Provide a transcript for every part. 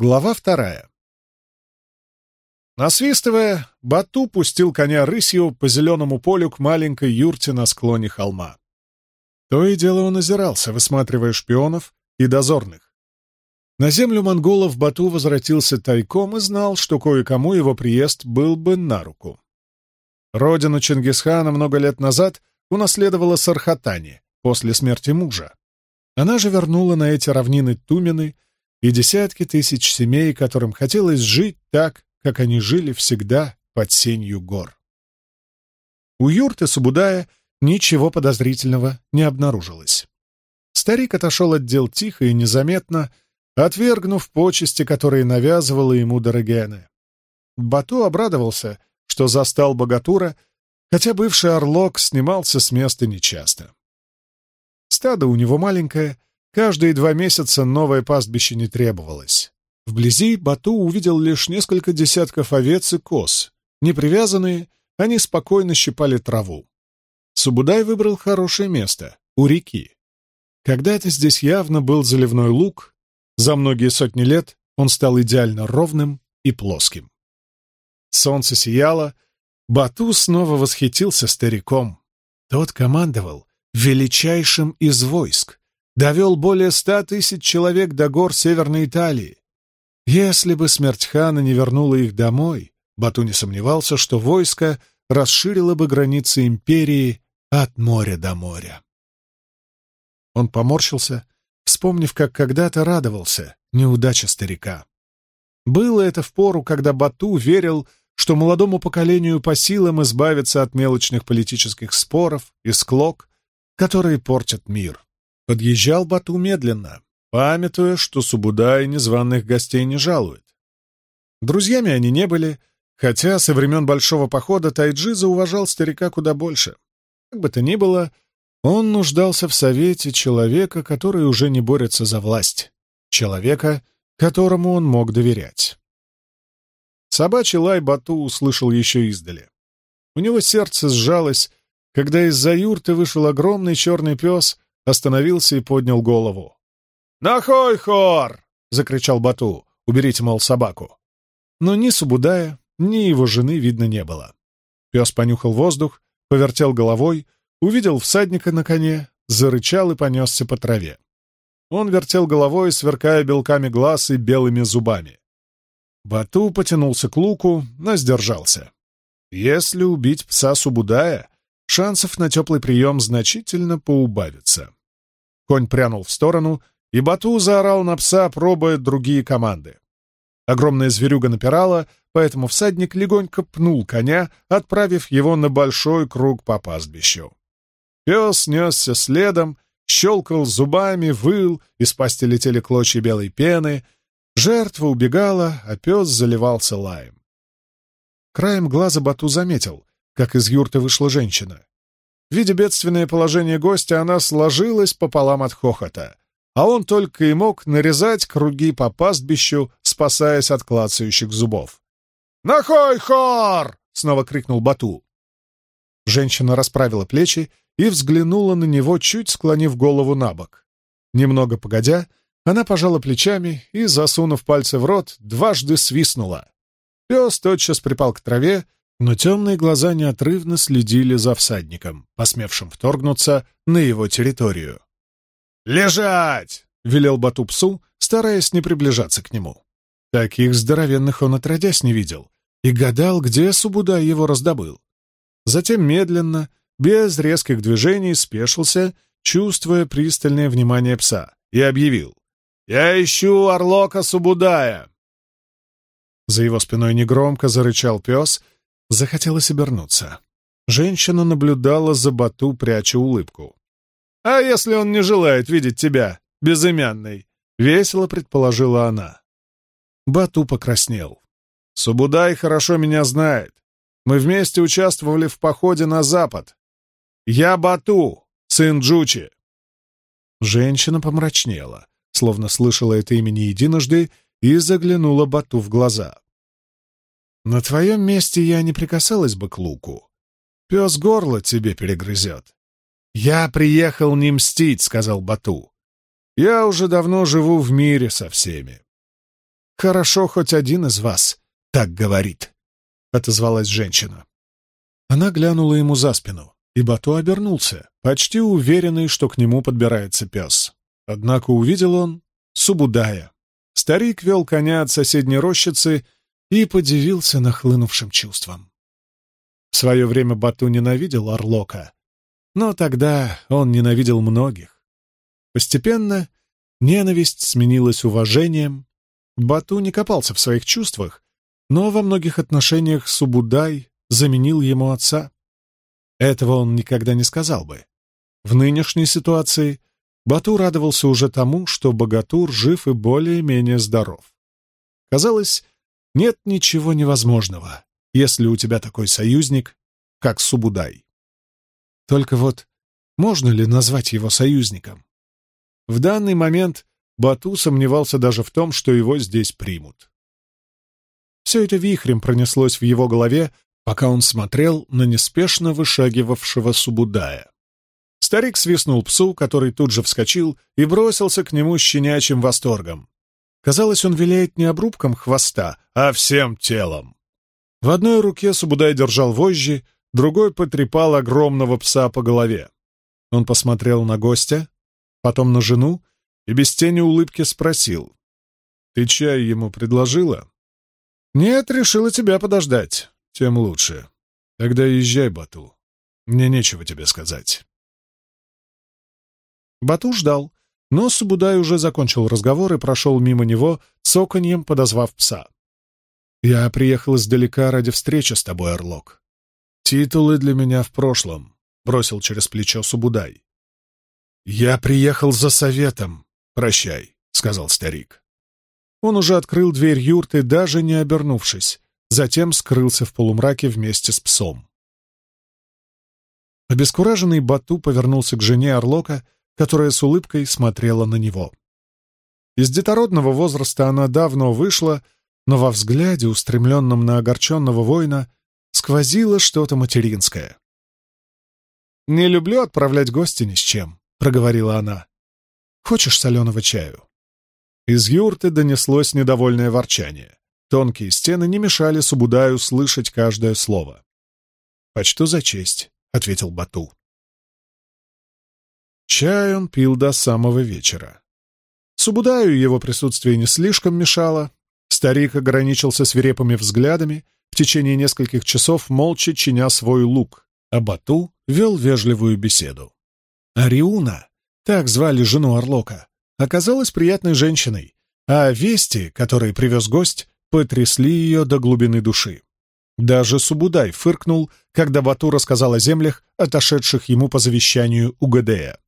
Глава вторая. Насвистывая, Бату пустил коня рысью по зеленому полю к маленькой юрте на склоне холма. То и дело он озирался, высматривая шпионов и дозорных. На землю монголов Бату возвратился тайком и знал, что кое-кому его приезд был бы на руку. Родину Чингисхана много лет назад унаследовала Сархатани после смерти мужа. Она же вернула на эти равнины Тумены и десятки тысяч семей, которым хотелось жить так, как они жили всегда под сенью гор. У юрты Субудая ничего подозрительного не обнаружилось. Старик отошел от дел тихо и незаметно, отвергнув почести, которые навязывала ему Дорогене. Бату обрадовался, что застал богатура, хотя бывший орлок снимался с места нечасто. Стадо у него маленькое, каждые два месяца новое пастбище не требовалось. Вблизи Бату увидел лишь несколько десятков овец и коз. Не привязанные, они спокойно щипали траву. Субудай выбрал хорошее место — у реки. Когда-то здесь явно был заливной луг, за многие сотни лет он стал идеально ровным и плоским. Солнце сияло, Бату снова восхитился стариком. Тот командовал величайшим из войск, довел более ста тысяч человек до гор Северной Италии, если бы смерть хана не вернула их домой, Бату не сомневался, что войско расширило бы границы империи от моря до моря. Он поморщился, вспомнив, как когда-то радовался неудача старика. Было это в пору, когда Бату верил, что молодому поколению по силам избавиться от мелочных политических споров и склок, которые портят мир. Подъезжал Бату медленно, памятуя, что Субудай незваных гостей не жалует. Друзьями они не были, хотя со времен Большого похода Тайджи уважал старика куда больше. Как бы то ни было, он нуждался в совете человека, который уже не борется за власть, человека, которому он мог доверять. Собачий лай Бату услышал еще издали. У него сердце сжалось, когда из-за юрты вышел огромный черный пес, остановился и поднял голову. «Нахой, хор!» — закричал Бату. «Уберите, мол, собаку». Но ни Субудая, ни его жены видно не было. Пес понюхал воздух, повертел головой, увидел всадника на коне, зарычал и понесся по траве. Он вертел головой, сверкая белками глаз и белыми зубами. Бату потянулся к луку, но сдержался. Если убить пса Субудая, шансов на теплый прием значительно поубавится. Конь прянул в сторону, и Бату заорал на пса, пробуя другие команды. Огромная зверюга напирала, поэтому всадник легонько пнул коня, отправив его на большой круг по пастбищу. Пес несся следом, щелкал зубами, выл, из пасти летели клочья белой пены. Жертва убегала, а пес заливался лаем. Краем глаза Бату заметил, как из юрты вышла женщина. Видя бедственное положение гостя, она сложилась пополам от хохота а он только и мог нарезать круги по пастбищу, спасаясь от клацающих зубов. «Нахой, хор!» — снова крикнул Бату. Женщина расправила плечи и взглянула на него, чуть склонив голову на бок. Немного погодя, она пожала плечами и, засунув пальцы в рот, дважды свистнула. Пес тотчас припал к траве, но темные глаза неотрывно следили за всадником, посмевшим вторгнуться на его территорию. «Лежать!» — велел Бату псу, стараясь не приближаться к нему. Таких здоровенных он отродясь не видел и гадал, где Субудай его раздобыл. Затем медленно, без резких движений, спешился, чувствуя пристальное внимание пса, и объявил «Я ищу Орлока Субудая!» За его спиной негромко зарычал пес, захотелось обернуться. Женщина наблюдала за Бату, пряча улыбку. «А если он не желает видеть тебя, безымянный?» — весело предположила она. Бату покраснел. «Субудай хорошо меня знает. Мы вместе участвовали в походе на запад. Я Бату, сын Джучи». Женщина помрачнела, словно слышала это имя не единожды, и заглянула Бату в глаза. «На твоем месте я не прикасалась бы к луку. Пес горло тебе перегрызет. «Я приехал не мстить», — сказал Бату. «Я уже давно живу в мире со всеми». «Хорошо, хоть один из вас так говорит», — отозвалась женщина. Она глянула ему за спину, и Бату обернулся, почти уверенный, что к нему подбирается пес. Однако увидел он Субудая. Старик вел коня от соседней рощицы и подивился нахлынувшим чувствам. В свое время Бату ненавидел Орлока, но тогда он ненавидел многих. Постепенно ненависть сменилась уважением. Бату не копался в своих чувствах, но во многих отношениях Субудай заменил ему отца. Этого он никогда не сказал бы. В нынешней ситуации Бату радовался уже тому, что Богатур жив и более-менее здоров. Казалось, нет ничего невозможного, если у тебя такой союзник, как Субудай. Только вот можно ли назвать его союзником? В данный момент Бату сомневался даже в том, что его здесь примут. Все это вихрем пронеслось в его голове, пока он смотрел на неспешно вышагивавшего Субудая. Старик свистнул псу, который тут же вскочил и бросился к нему с щенячьим восторгом. Казалось, он виляет не обрубком хвоста, а всем телом. В одной руке Субудай держал вожжи, другой потрепал огромного пса по голове. Он посмотрел на гостя, потом на жену и без тени улыбки спросил. «Ты чай ему предложила?» «Нет, решила тебя подождать. Тем лучше. Тогда езжай, Бату. Мне нечего тебе сказать». Бату ждал, но Субудай уже закончил разговор и прошел мимо него, цоканьем подозвав пса. «Я приехал издалека ради встречи с тобой, Орлок. Титулы для меня в прошлом», — бросил через плечо Субудай. «Я приехал за советом. Прощай», — сказал старик. Он уже открыл дверь юрты, даже не обернувшись, затем скрылся в полумраке вместе с псом. Обескураженный Бату повернулся к жене Орлока — которая с улыбкой смотрела на него. Из детородного возраста она давно вышла, но во взгляде, устремленном на огорченного воина, сквозило что-то материнское. «Не люблю отправлять гостя ни с чем», — проговорила она. «Хочешь соленого чаю?» Из юрты донеслось недовольное ворчание. Тонкие стены не мешали Субудаю слышать каждое слово. «Почту за честь», — ответил Бату. Чай он пил до самого вечера. Субудаю его присутствие не слишком мешало. Старик ограничился свирепыми взглядами, в течение нескольких часов молча чиня свой лук, а Бату вел вежливую беседу. Ариуна, так звали жену Орлока, оказалась приятной женщиной, а вести, которые привез гость, потрясли ее до глубины души. Даже Субудай фыркнул, когда Бату рассказал о землях, отошедших ему по завещанию Угадея.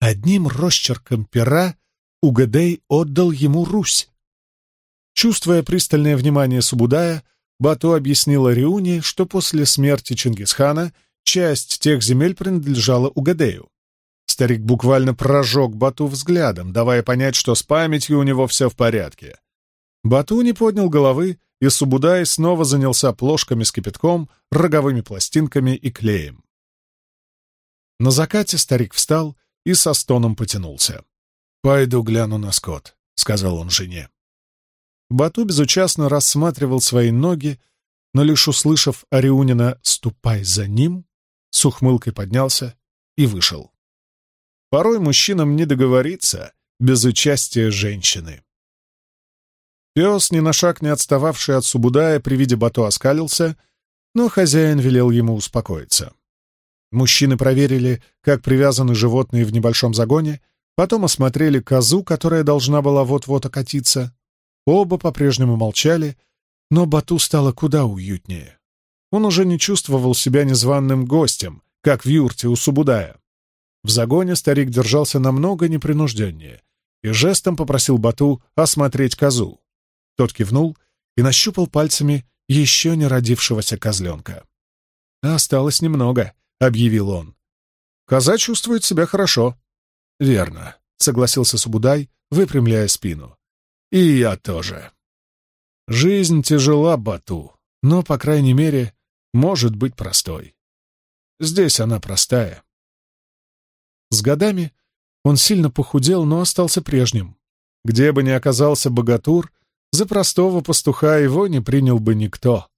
Одним росчерком пера Угадей отдал ему Русь. Чувствуя пристальное внимание Субудая, Бату объяснил Ариуне, что после смерти Чингисхана часть тех земель принадлежала Угадею. Старик буквально прожег Бату взглядом, давая понять, что с памятью у него все в порядке. Бату не поднял головы, и Субудай снова занялся плошками с кипятком, роговыми пластинками и клеем. На закате старик встал и со стоном потянулся. «Пойду гляну на скот», — сказал он жене. Бату безучастно рассматривал свои ноги, но лишь услышав Ариунина «ступай за ним», с ухмылкой поднялся и вышел. Порой мужчинам не договориться без участия женщины. Пес, ни на шаг не отстававший от Субудая, при виде Бату оскалился, но хозяин велел ему успокоиться. Мужчины проверили, как привязаны животные в небольшом загоне, потом осмотрели козу, которая должна была вот-вот окатиться. Оба по-прежнему молчали, но Бату стало куда уютнее. Он уже не чувствовал себя незваным гостем, как в юрте у Субудая. В загоне старик держался намного непринужденнее и жестом попросил Бату осмотреть козу. Тот кивнул и нащупал пальцами еще не родившегося козленка. Осталось немного —— объявил он. «Коза чувствует себя хорошо». «Верно», — согласился Субудай, выпрямляя спину. «И я тоже». «Жизнь тяжела, Бату, но, по крайней мере, может быть простой. Здесь она простая». С годами он сильно похудел, но остался прежним. Где бы ни оказался богатур, За простого пастуха его не принял бы никто.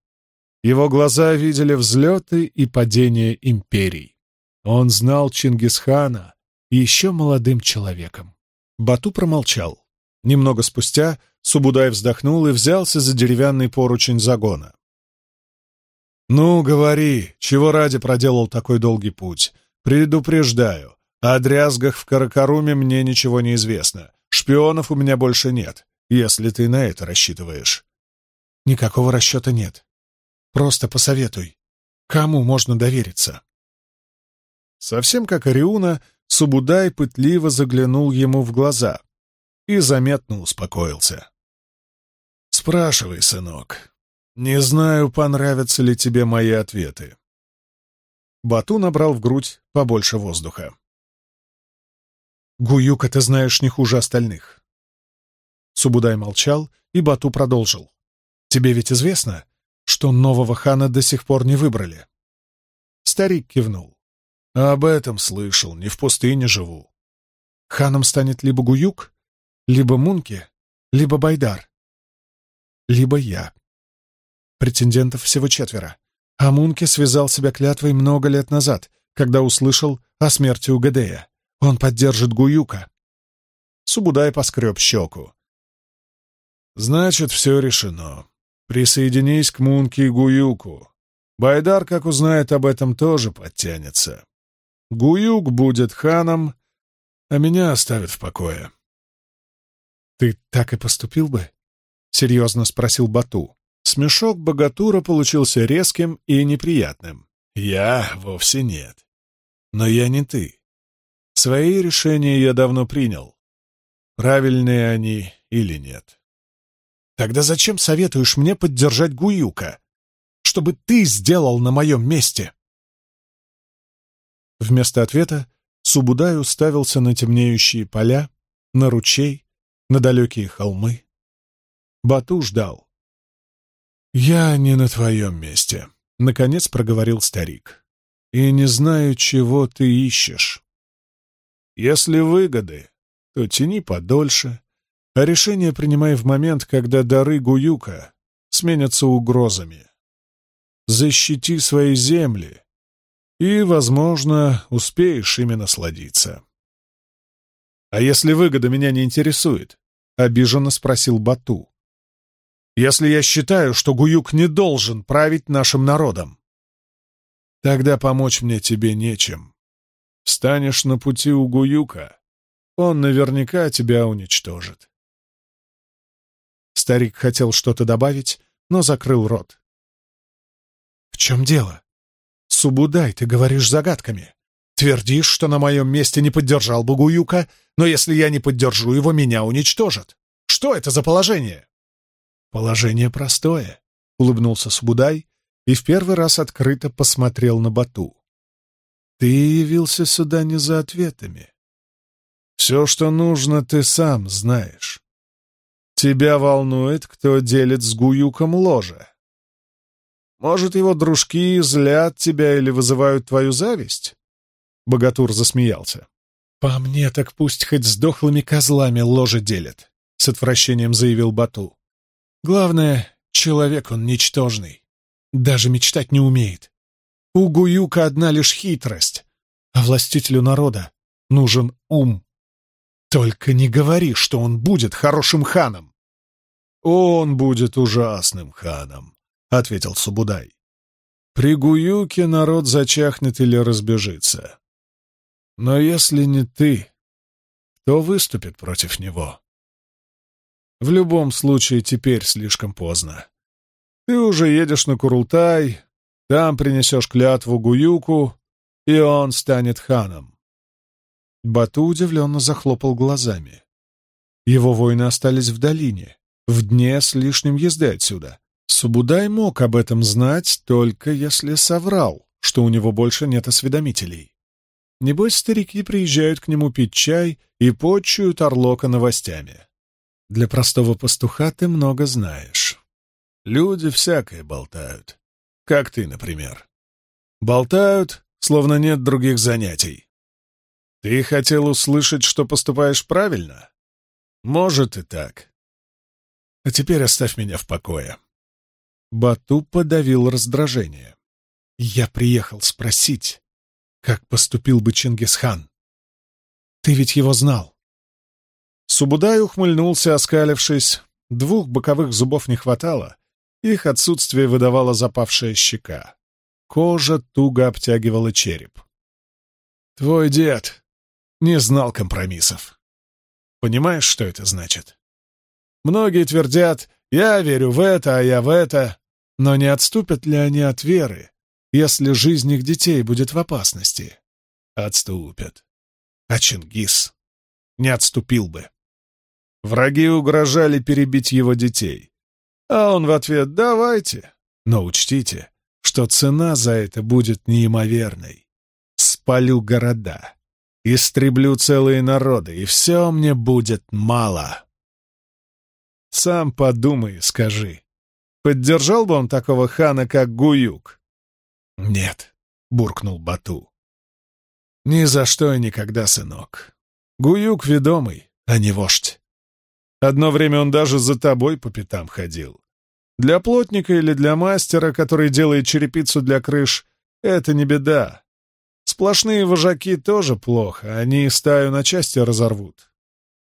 Его глаза видели взлеты и падения империй. Он знал Чингисхана еще молодым человеком. Бату промолчал. Немного спустя Субудай вздохнул и взялся за деревянный поручень загона. «Ну, говори, чего ради проделал такой долгий путь? Предупреждаю, о дрязгах в Каракаруме мне ничего не известно. Шпионов у меня больше нет, если ты на это рассчитываешь». «Никакого расчета нет. Просто посоветуй, кому можно довериться?» Совсем как Ариуна, Субудай пытливо заглянул ему в глаза и заметно успокоился. «Спрашивай, сынок. Не знаю, понравятся ли тебе мои ответы». Бату набрал в грудь побольше воздуха. «Гуюка ты знаешь не хуже остальных». Субудай молчал, и Бату продолжил. «Тебе ведь известно, что нового хана до сих пор не выбрали?» Старик кивнул. «Об этом слышал, не в пустыне живу». «Ханом станет либо Гуюк, либо Мунки, либо Байдар, либо я. Претендентов всего четверо. А Мунки связал себя клятвой много лет назад, когда услышал о смерти Угадея. Он поддержит Гуюка». Субудай поскреб щеку. «Значит, все решено. Присоединись к Мунке и Гуюку. Байдар, как узнает об этом, тоже подтянется. Гуюк будет ханом, а меня оставят в покое. «Ты так и поступил бы?» — серьезно спросил Бату. Смешок Богатура получился резким и неприятным. «Я вовсе нет. Но я не ты. Свои решения я давно принял. Правильные они или нет. Тогда зачем советуешь мне поддержать Гуюка? Чтобы ты сделал на моем месте?» Вместо ответа Субудай уставился на темнеющие поля, на ручей, на далекие холмы. Бату ждал. «Я не на твоем месте», — наконец проговорил старик. «И не знаю, чего ты ищешь. Если выгоды, то тяни подольше, а решение принимай в момент, когда дары Гуюка сменятся угрозами. Защити свои земли, и, возможно, успеешь ими насладиться. «А если выгода меня не интересует?» — обиженно спросил Бату. «Если я считаю, что Гуюк не должен править нашим народом?» «Тогда помочь мне тебе нечем. Станешь на пути у Гуюка, он наверняка тебя уничтожит. Старик хотел что-то добавить, но закрыл рот. «В чем дело? Субудай, ты говоришь загадками. Твердишь, что на моем месте не поддержал бы Гуюка, но если я не поддержу его, меня уничтожат. Что это за положение?» «Положение простое», — улыбнулся Субудай и в первый раз открыто посмотрел на Бату. «Ты явился сюда не за ответами. Все, что нужно, ты сам знаешь. Тебя волнует, кто делит с Гуюком ложе. Может, его дружки злят тебя или вызывают твою зависть?» Богатур засмеялся. «По мне, так пусть хоть с дохлыми козлами ложе делят», — с отвращением заявил Бату. «Главное, человек он ничтожный. Даже мечтать не умеет. У Гуюка одна лишь хитрость, а властителю народа нужен ум. Только не говори, что он будет хорошим ханом. Он будет ужасным ханом, ответил Субудай. При Гуюке народ зачахнет или разбежится. Но если не ты, кто выступит против него? В любом случае, теперь слишком поздно. Ты уже едешь на Курултай, там принесешь клятву Гуюку, и он станет ханом. Бату удивленно захлопал глазами. Его воины остались в долине, в дне с лишним езды отсюда. Субудай мог об этом знать, только если соврал, что у него больше нет осведомителей. Небось, старики приезжают к нему пить чай и почуют Орлока новостями. Для простого пастуха ты много знаешь. Люди всякое болтают. Как ты, например. Болтают, словно нет других занятий. Ты хотел услышать, что поступаешь правильно? Может и так. А теперь оставь меня в покое. Бату подавил раздражение. Я приехал спросить, как поступил бы Чингисхан. Ты ведь его знал. Субудай ухмыльнулся, оскалившись. Двух боковых зубов не хватало, их отсутствие выдавала запавшая щека. Кожа туго обтягивала череп. «Твой дед не знал компромиссов. Понимаешь, что это значит? Многие твердят, я верю в это, а я в это, но не отступят ли они от веры, если жизнь их детей будет в опасности? Отступят. А Чингис не отступил бы. Враги угрожали перебить его детей. А он в ответ «давайте». Но учтите, что цена за это будет неимоверной. Спалю города, истреблю целые народы, и все мне будет мало. Сам подумай скажи, поддержал бы он такого хана, как Гуюк? Нет, буркнул Бату. Ни за что и никогда, сынок. Гуюк ведомый, а не вождь. Одно время он даже за тобой по пятам ходил. Для плотника или для мастера, который делает черепицу для крыш, это не беда. Сплошные вожаки тоже плохо, они стаю на части разорвут.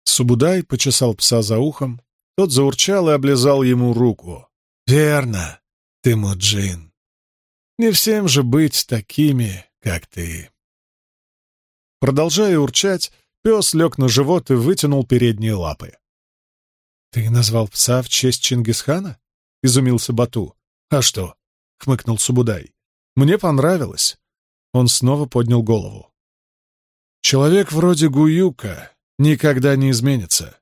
Субудай почесал пса за ухом, тот заурчал и облизал ему руку. «Верно, ты муджин. Не всем же быть такими, как ты». Продолжая урчать, пес лег на живот и вытянул передние лапы. «Ты назвал пса в честь Чингисхана?» — изумился Бату. «А что?» — хмыкнул Субудай. «Мне понравилось». Он снова поднял голову. «Человек вроде Гуюка никогда не изменится.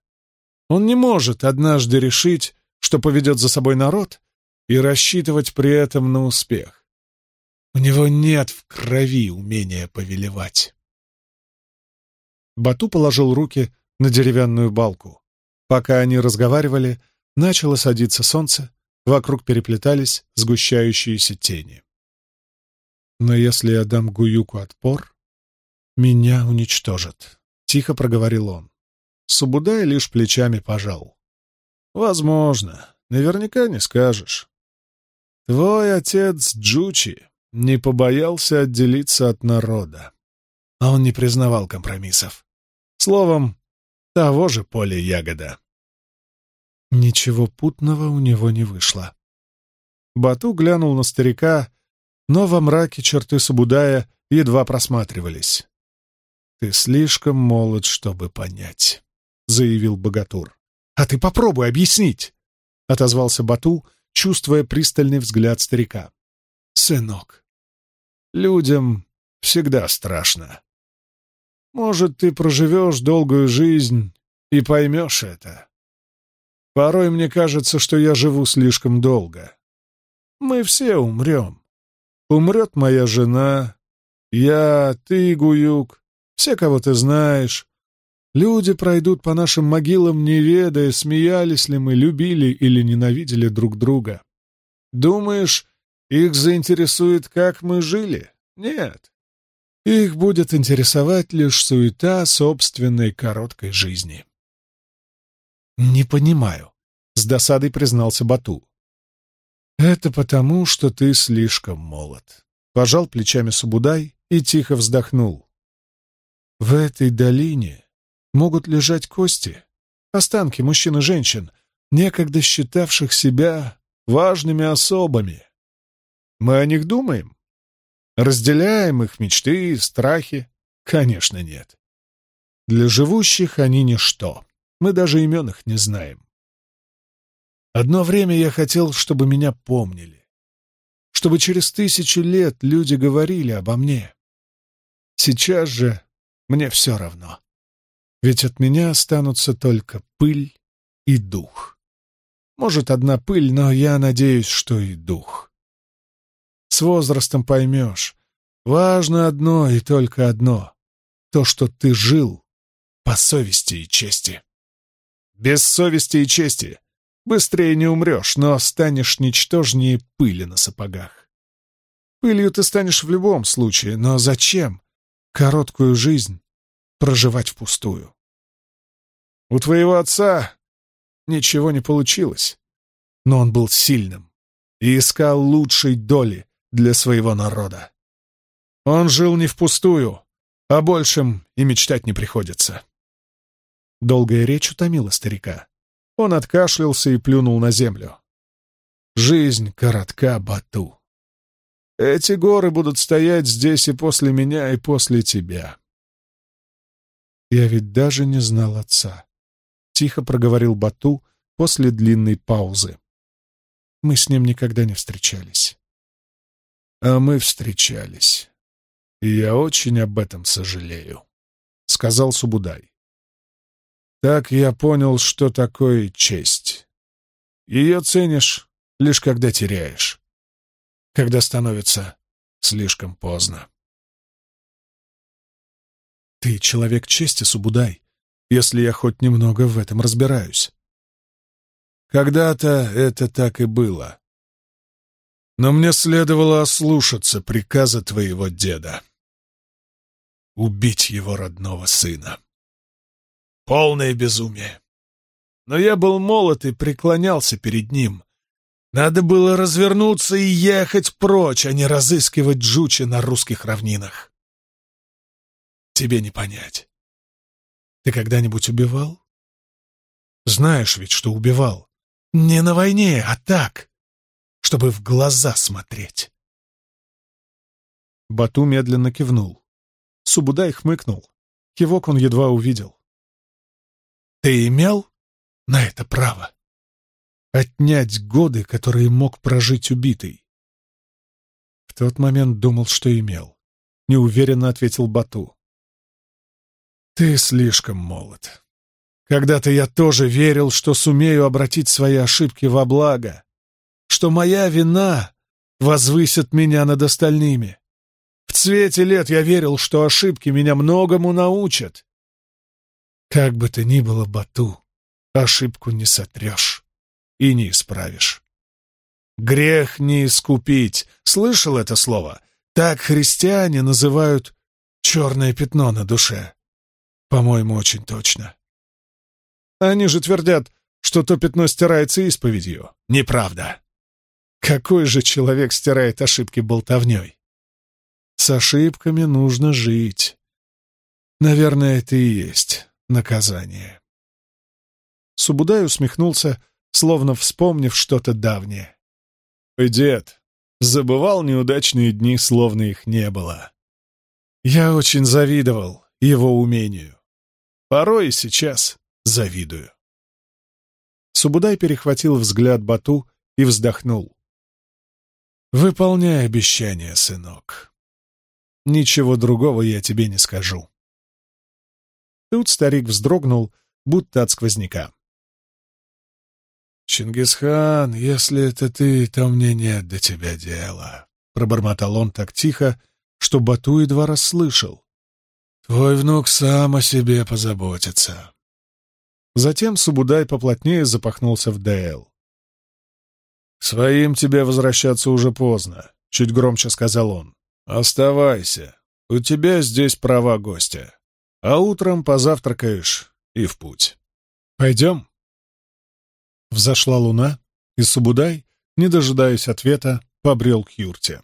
Он не может однажды решить, что поведет за собой народ, и рассчитывать при этом на успех. У него нет в крови умения повелевать». Бату положил руки на деревянную балку. Пока они разговаривали, начало садиться солнце, вокруг переплетались сгущающиеся тени. «Но если я дам Гуюку отпор, меня уничтожат», — тихо проговорил он. Субудай лишь плечами пожал. «Возможно. Наверняка не скажешь. Твой отец Джучи не побоялся отделиться от народа, а он не признавал компромиссов. Словом, того же поля ягода. Ничего путного у него не вышло. Бату глянул на старика, но во мраке черты Сабудая едва просматривались. «Ты слишком молод, чтобы понять», — заявил Богатур. «А ты попробуй объяснить», — отозвался Бату, чувствуя пристальный взгляд старика. «Сынок, людям всегда страшно. Может, ты проживешь долгую жизнь и поймешь это. Порой мне кажется, что я живу слишком долго. Мы все умрем. Умрет моя жена, я, ты, Гуюк, все, кого ты знаешь. Люди пройдут по нашим могилам, не ведая, смеялись ли мы, любили или ненавидели друг друга. Думаешь, их заинтересует, как мы жили? Нет. Их будет интересовать лишь суета собственной короткой жизни. «Не понимаю», — с досадой признался Бату. «Это потому, что ты слишком молод», — пожал плечами Субудай и тихо вздохнул. «В этой долине могут лежать кости, останки мужчин и женщин, некогда считавших себя важными особами. Мы о них думаем? Разделяем их мечты и страхи? Конечно, нет. Для живущих они ничто. Мы даже имен их не знаем. Одно время я хотел, чтобы меня помнили. Чтобы через тысячу лет люди говорили обо мне. Сейчас же мне все равно. Ведь от меня останутся только пыль и дух. Может, одна пыль, но я надеюсь, что и дух. С возрастом поймешь. Важно одно и только одно — то, что ты жил по совести и чести. Без совести и чести быстрее не умрешь, но станешь ничтожнее пыли на сапогах. Пылью ты станешь в любом случае, но зачем короткую жизнь проживать впустую? У твоего отца ничего не получилось. Но он был сильным и искал лучшей доли для своего народа. Он жил не впустую, о большем и мечтать не приходится. Долгая речь утомила старика. Он откашлялся и плюнул на землю. Жизнь коротка, Бату. Эти горы будут стоять здесь и после меня, и после тебя. Я ведь даже не знал отца. Тихо проговорил Бату после длинной паузы. Мы с ним никогда не встречались. А мы встречались. И я очень об этом сожалею, — сказал Субудай. Так я понял, что такое честь. Ее ценишь лишь когда теряешь, когда становится слишком поздно. Ты человек чести, Субудай, если я хоть немного в этом разбираюсь. Когда-то это так и было. Но мне следовало ослушаться приказа твоего деда. Убить его родного сына. Полное безумие. Но я был молод и преклонялся перед ним, надо было развернуться и ехать прочь, а не разыскивать Джучи на русских равнинах. Тебе не понять. Ты когда-нибудь убивал? Знаешь ведь, что убивал. Не на войне, а так, чтобы в глаза смотреть. Бату медленно кивнул. Субудай хмыкнул. Кивок он едва увидел. Ты имел на это право? отнять годы, которые мог прожить убитый. В тот момент думал, что имел. Неуверенно ответил Бату. Ты слишком молод. Когда-то я тоже верил, что сумею обратить свои ошибки во благо, что моя вина возвысит меня над остальными. В цвете лет я верил, что ошибки меня многому научат. Как бы то ни было, Бату, ошибку не сотрешь и не исправишь. Грех не искупить. Слышал это слово? Так христиане называют черное пятно на душе. По-моему, очень точно. Они же твердят, что то пятно стирается исповедью. Неправда. Какой же человек стирает ошибки болтовней? С ошибками нужно жить. Наверное, это и есть наказание. Субудай усмехнулся, словно вспомнив что-то давнее. «Ой, дед, забывал неудачные дни, словно их не было. Я очень завидовал его умению. Порой и сейчас завидую». Субудай перехватил взгляд Бату и вздохнул. «Выполняй обещание, сынок. Ничего другого я тебе не скажу». Тут старик вздрогнул, будто от сквозняка. «Чингисхан, если это ты, то мне нет до тебя дела», — пробормотал он так тихо, что Бату едва расслышал. «Твой внук сам о себе позаботится». Затем Субудай поплотнее запахнулся в Дейл. «Своим тебе возвращаться уже поздно», — чуть громче сказал он. «Оставайся. У тебя здесь права гостя. А утром позавтракаешь и в путь. Пойдем?» Взошла луна, и Субудай, не дожидаясь ответа, побрел к юрте.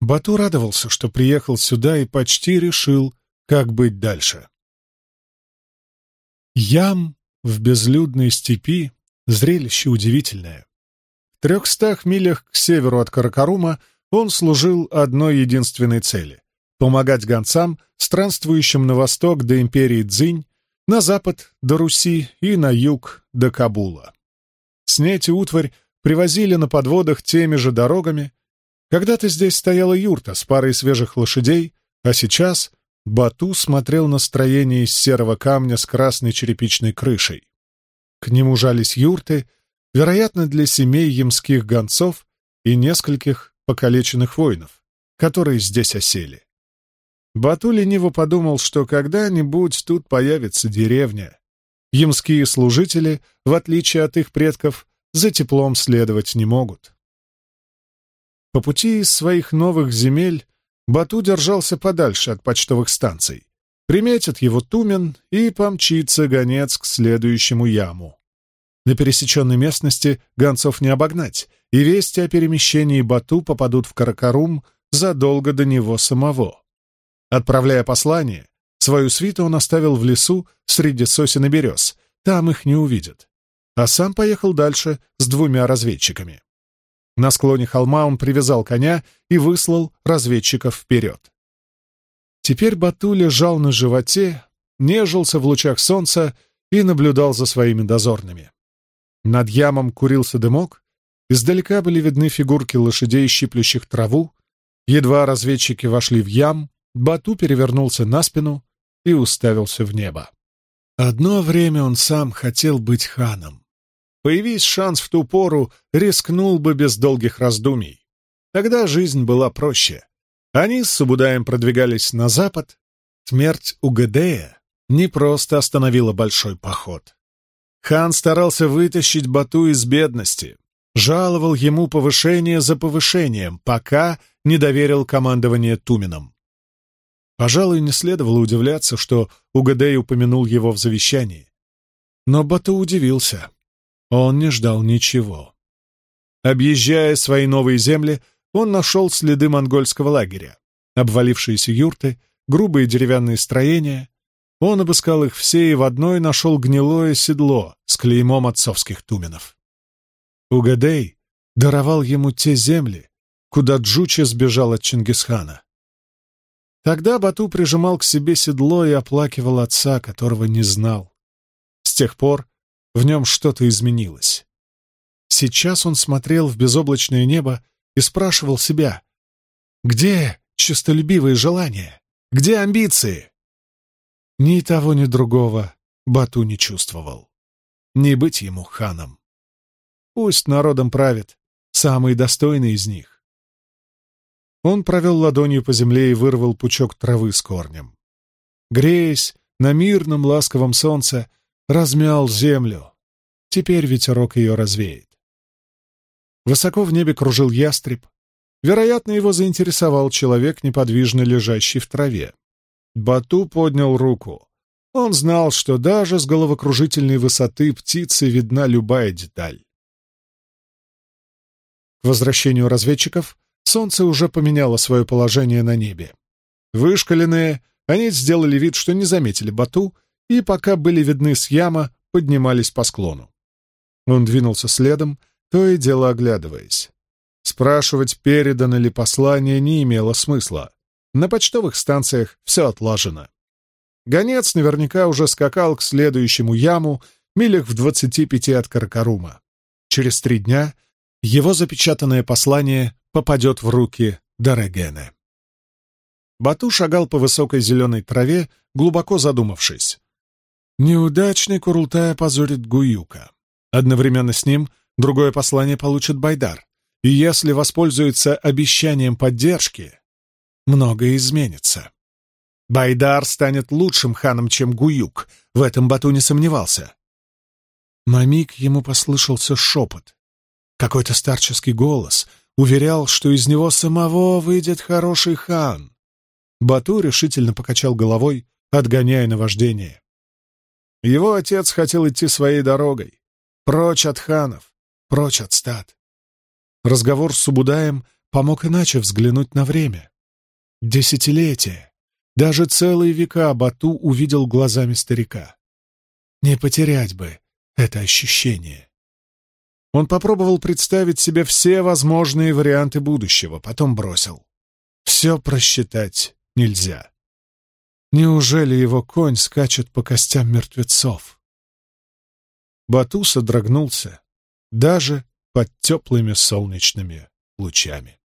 Бату радовался, что приехал сюда и почти решил, как быть дальше. Ям в безлюдной степи — зрелище удивительное. В трехстах милях к северу от Каракарума он служил одной единственной цели — помогать гонцам, странствующим на восток до империи Цзинь, на запад до Руси и на юг до Кабула. Снять утварь привозили на подводах теми же дорогами. Когда-то здесь стояла юрта с парой свежих лошадей, а сейчас Бату смотрел на строение из серого камня с красной черепичной крышей. К нему жались юрты, вероятно, для семей ямских гонцов и нескольких покалеченных воинов, которые здесь осели. Бату лениво подумал, что когда-нибудь тут появится деревня, Ямские служители, в отличие от их предков, за теплом следовать не могут. По пути из своих новых земель Бату держался подальше от почтовых станций. Приметит его Тумен и помчится гонец к следующему яму. На пересеченной местности гонцов не обогнать, и вести о перемещении Бату попадут в Каракарум задолго до него самого. Отправляя послание, свою свиту он оставил в лесу среди сосен и берез, там их не увидят. А сам поехал дальше с двумя разведчиками. На склоне холма он привязал коня и выслал разведчиков вперед. Теперь Бату лежал на животе, нежился в лучах солнца и наблюдал за своими дозорными. Над ямом курился дымок, издалека были видны фигурки лошадей, щиплющих траву. Едва разведчики вошли в ям, Бату перевернулся на спину и уставился в небо. Одно время он сам хотел быть ханом. Появись шанс в ту пору, рискнул бы без долгих раздумий. Тогда жизнь была проще. Они с Субудаем продвигались на запад. Смерть Угадея не просто остановила большой поход. Хан старался вытащить Бату из бедности, жаловал ему повышение за повышением, пока не доверил командование Туменом. Пожалуй, не следовало удивляться, что Угадей упомянул его в завещании. Но Бату удивился. Он не ждал ничего. Объезжая свои новые земли, он нашел следы монгольского лагеря, обвалившиеся юрты, грубые деревянные строения, он обыскал их все и в одной нашел гнилое седло с клеймом отцовских туменов. Угадей даровал ему те земли, куда Джуча сбежал от Чингисхана. Тогда Бату прижимал к себе седло и оплакивал отца, которого не знал. С тех пор в нем что-то изменилось. Сейчас он смотрел в безоблачное небо и спрашивал себя, где честолюбивые желания, где амбиции? Ни того, ни другого Бату не чувствовал. Не быть ему ханом. Пусть народом правит самый достойный из них. Он провел ладонью по земле и вырвал пучок травы с корнем. Греясь на мирном ласковом солнце, размял землю. Теперь ветерок ее развеет. Высоко в небе кружил ястреб. Вероятно, его заинтересовал человек, неподвижно лежащий в траве. Бату поднял руку. Он знал, что даже с головокружительной высоты птицы видна любая деталь. К возвращению разведчиков солнце уже поменяло свое положение на небе. Вышкаленные, они сделали вид, что не заметили Бату, и пока были видны с яма, поднимались по склону. Он двинулся следом, то и дело оглядываясь. Спрашивать, передано ли послание, не имело смысла. На почтовых станциях все отлажено. Гонец наверняка уже скакал к следующему яму, милях в двадцати пяти от Каракарума. Через три дня его запечатанное послание попадет в руки Дорогене. Бату шагал по высокой зеленой траве, глубоко задумавшись. Неудачный Курултай опозорит Гуюка. Одновременно с ним другое послание получит Байдар. И если воспользуется обещанием поддержки, многое изменится. Байдар станет лучшим ханом, чем Гуюк, в этом Бату не сомневался. На миг ему послышался шепот. Какой-то старческий голос уверял, что из него самого выйдет хороший хан. Бату решительно покачал головой, отгоняя наваждение. Его отец хотел идти своей дорогой, прочь от ханов, прочь от стад. Разговор с Субудаем помог иначе взглянуть на время. Десятилетия, даже целые века Бату увидел глазами старика. Не потерять бы это ощущение. Он попробовал представить себе все возможные варианты будущего, потом бросил. Все просчитать нельзя. Неужели его конь скачет по костям мертвецов? Бату содрогнулся даже под теплыми солнечными лучами.